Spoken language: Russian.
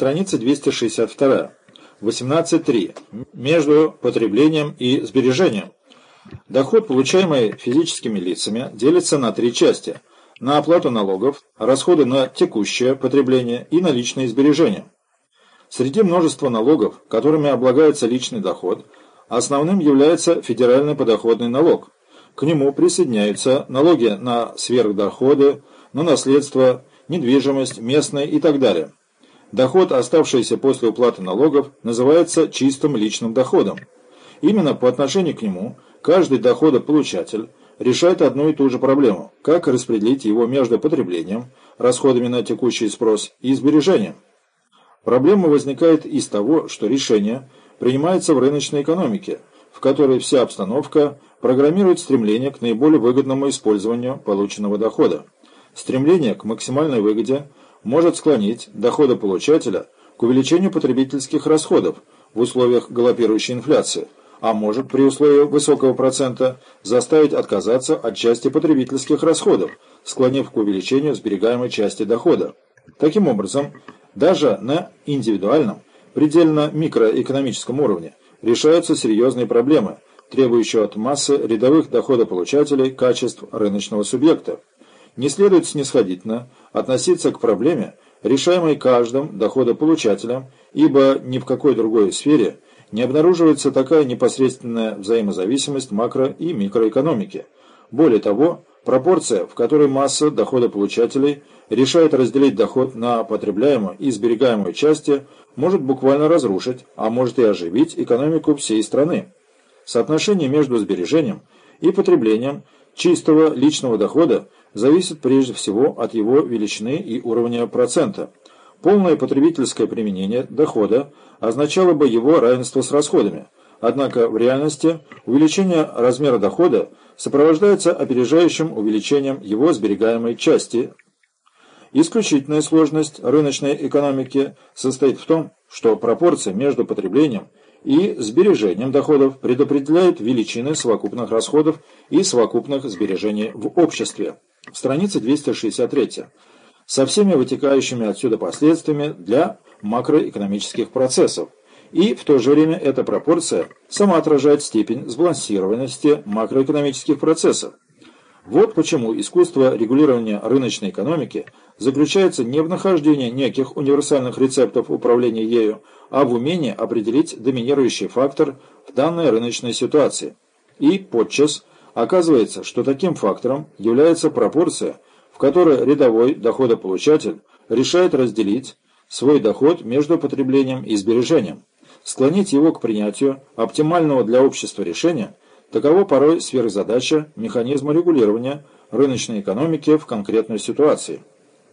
Страница 262. 18.3. Между потреблением и сбережением. Доход, получаемый физическими лицами, делится на три части. На оплату налогов, расходы на текущее потребление и наличные сбережения. Среди множества налогов, которыми облагается личный доход, основным является федеральный подоходный налог. К нему присоединяются налоги на сверхдоходы, на наследство, недвижимость, местные и так далее. Доход, оставшийся после уплаты налогов, называется чистым личным доходом. Именно по отношению к нему каждый доходополучатель решает одну и ту же проблему – как распределить его между потреблением, расходами на текущий спрос и сбережением. Проблема возникает из того, что решение принимается в рыночной экономике, в которой вся обстановка программирует стремление к наиболее выгодному использованию полученного дохода. Стремление к максимальной выгоде – может склонить доходополучателя к увеличению потребительских расходов в условиях галопирующей инфляции, а может при условии высокого процента заставить отказаться от части потребительских расходов, склонив к увеличению сберегаемой части дохода. Таким образом, даже на индивидуальном, предельно микроэкономическом уровне решаются серьезные проблемы, требующие от массы рядовых доходополучателей качеств рыночного субъекта не следует снисходительно относиться к проблеме, решаемой каждым доходополучателем, ибо ни в какой другой сфере не обнаруживается такая непосредственная взаимозависимость макро- и микроэкономики. Более того, пропорция, в которой масса доходополучателей решает разделить доход на потребляемую и сберегаемую части, может буквально разрушить, а может и оживить экономику всей страны. Соотношение между сбережением и потреблением чистого личного дохода зависит прежде всего от его величины и уровня процента. Полное потребительское применение дохода означало бы его равенство с расходами. Однако в реальности увеличение размера дохода сопровождается опережающим увеличением его сберегаемой части. Исключительная сложность рыночной экономики состоит в том, что пропорция между потреблением и сбережением доходов предопределяет величины совокупных расходов и совокупных сбережений в обществе. Страница 263. Со всеми вытекающими отсюда последствиями для макроэкономических процессов. И в то же время эта пропорция сама отражает степень сбалансированности макроэкономических процессов. Вот почему искусство регулирования рыночной экономики заключается не в нахождении неких универсальных рецептов управления ею, а в умении определить доминирующий фактор в данной рыночной ситуации. И, подчас, Оказывается, что таким фактором является пропорция, в которой рядовой доходополучатель решает разделить свой доход между потреблением и сбережением. Склонить его к принятию оптимального для общества решения – таково порой сверхзадача механизма регулирования рыночной экономики в конкретной ситуации.